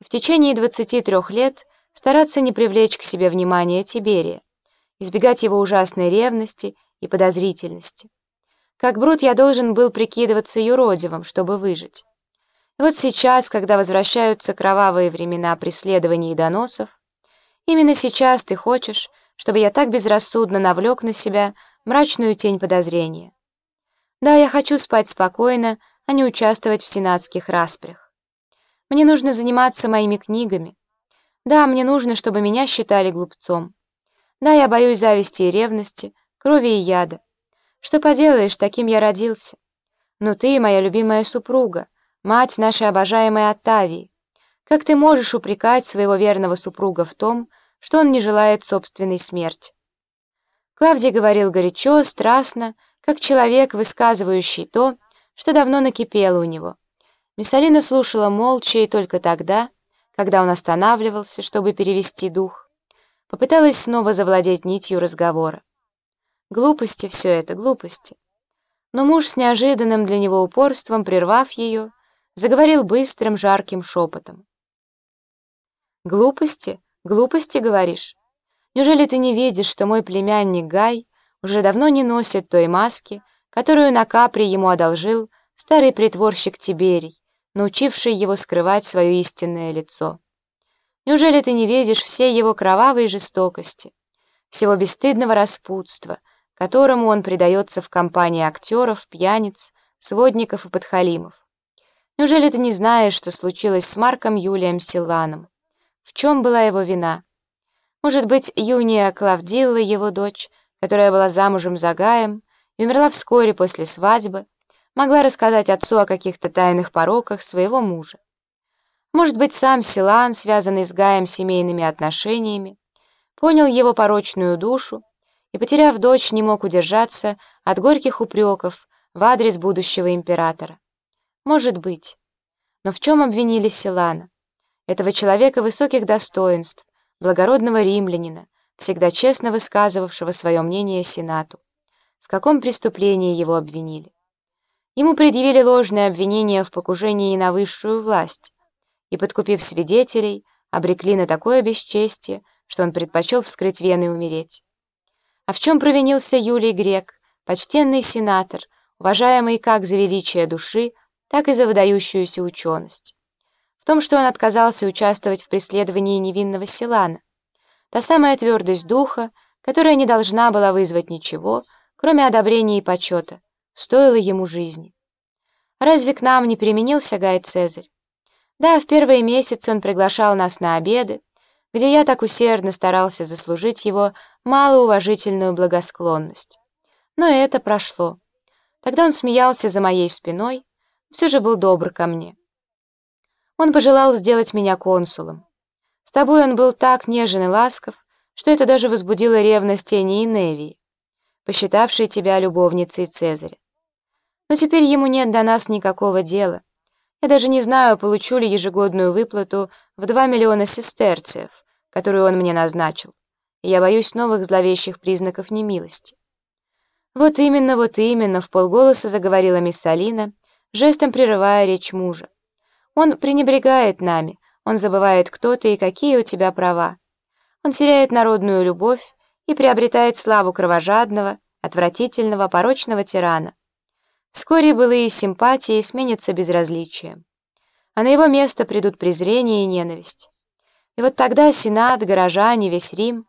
в течение 23 лет стараться не привлечь к себе внимания Тиберия, избегать его ужасной ревности и подозрительности. Как Брут я должен был прикидываться юродивым, чтобы выжить. И вот сейчас, когда возвращаются кровавые времена преследований и доносов, именно сейчас ты хочешь, чтобы я так безрассудно навлек на себя мрачную тень подозрения. Да, я хочу спать спокойно, а не участвовать в сенатских распрях. Мне нужно заниматься моими книгами. Да, мне нужно, чтобы меня считали глупцом. Да, я боюсь зависти и ревности, крови и яда. Что поделаешь, таким я родился. Но ты, моя любимая супруга, мать нашей обожаемой Оттавии, как ты можешь упрекать своего верного супруга в том, что он не желает собственной смерти? Клавдий говорил горячо, страстно, как человек, высказывающий то, что давно накипело у него. Миссалина слушала молча и только тогда, когда он останавливался, чтобы перевести дух, попыталась снова завладеть нитью разговора. Глупости все это, глупости. Но муж с неожиданным для него упорством, прервав ее, заговорил быстрым, жарким шепотом. «Глупости? Глупости, говоришь? Неужели ты не видишь, что мой племянник Гай уже давно не носит той маски, которую на капре ему одолжил старый притворщик Тиберий, научивший его скрывать свое истинное лицо? Неужели ты не видишь всей его кровавой жестокости, всего бесстыдного распутства, которому он предается в компании актеров, пьяниц, сводников и подхалимов. Неужели ты не знаешь, что случилось с Марком Юлием Силаном? В чем была его вина? Может быть, Юния Клавдилла, его дочь, которая была замужем за Гаем и умерла вскоре после свадьбы, могла рассказать отцу о каких-то тайных пороках своего мужа. Может быть, сам Силан, связанный с Гаем семейными отношениями, понял его порочную душу и, потеряв дочь, не мог удержаться от горьких упреков в адрес будущего императора. Может быть. Но в чем обвинили Силана? Этого человека высоких достоинств, благородного римлянина, всегда честно высказывавшего свое мнение Сенату. В каком преступлении его обвинили? Ему предъявили ложное обвинение в покушении на высшую власть и, подкупив свидетелей, обрекли на такое бесчестие, что он предпочел вскрыть вены и умереть. А в чем провинился Юлий Грек, почтенный сенатор, уважаемый как за величие души, так и за выдающуюся ученость? В том, что он отказался участвовать в преследовании невинного Силана. Та самая твердость духа, которая не должна была вызвать ничего, кроме одобрения и почета, стоила ему жизни. Разве к нам не применился Гай Цезарь? Да, в первые месяцы он приглашал нас на обеды, где я так усердно старался заслужить его малоуважительную благосклонность. Но это прошло. Тогда он смеялся за моей спиной, все же был добр ко мне. Он пожелал сделать меня консулом. С тобой он был так нежен и ласков, что это даже возбудило ревность Тени и Невии, посчитавшей тебя любовницей Цезаря. Но теперь ему нет до нас никакого дела. Я даже не знаю, получу ли ежегодную выплату в 2 миллиона сестерциев, которую он мне назначил, я боюсь новых зловещих признаков немилости. «Вот именно, вот именно», — в полголоса заговорила мисс Алина, жестом прерывая речь мужа. «Он пренебрегает нами, он забывает, кто ты и какие у тебя права. Он теряет народную любовь и приобретает славу кровожадного, отвратительного, порочного тирана. Вскоре былые симпатии сменятся безразличием, а на его место придут презрение и ненависть. И вот тогда Сенат, горожане, весь Рим,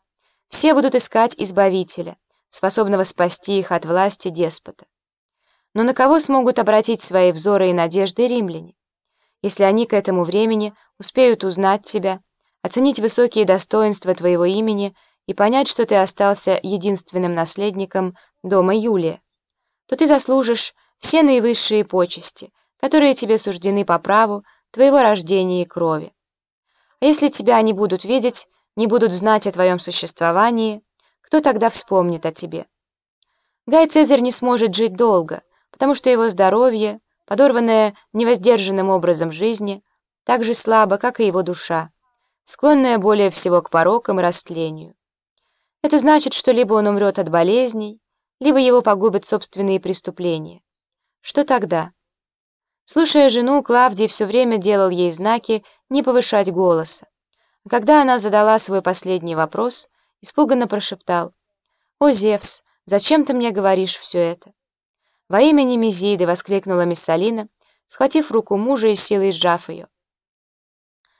все будут искать Избавителя, способного спасти их от власти деспота. Но на кого смогут обратить свои взоры и надежды римляне, если они к этому времени успеют узнать тебя, оценить высокие достоинства твоего имени и понять, что ты остался единственным наследником дома Юлия, то ты заслужишь все наивысшие почести, которые тебе суждены по праву твоего рождения и крови. А если тебя не будут видеть, не будут знать о твоем существовании, кто тогда вспомнит о тебе? Гай Цезарь не сможет жить долго, потому что его здоровье, подорванное невоздержанным образом жизни, так же слабо, как и его душа, склонная более всего к порокам и растлению. Это значит, что либо он умрет от болезней, либо его погубят собственные преступления. Что тогда? Слушая жену, Клавдий все время делал ей знаки не повышать голоса. А когда она задала свой последний вопрос, испуганно прошептал «О, Зевс, зачем ты мне говоришь все это?» «Во имя Немезиды!» — воскликнула мисс Алина, схватив руку мужа и силой сжав ее.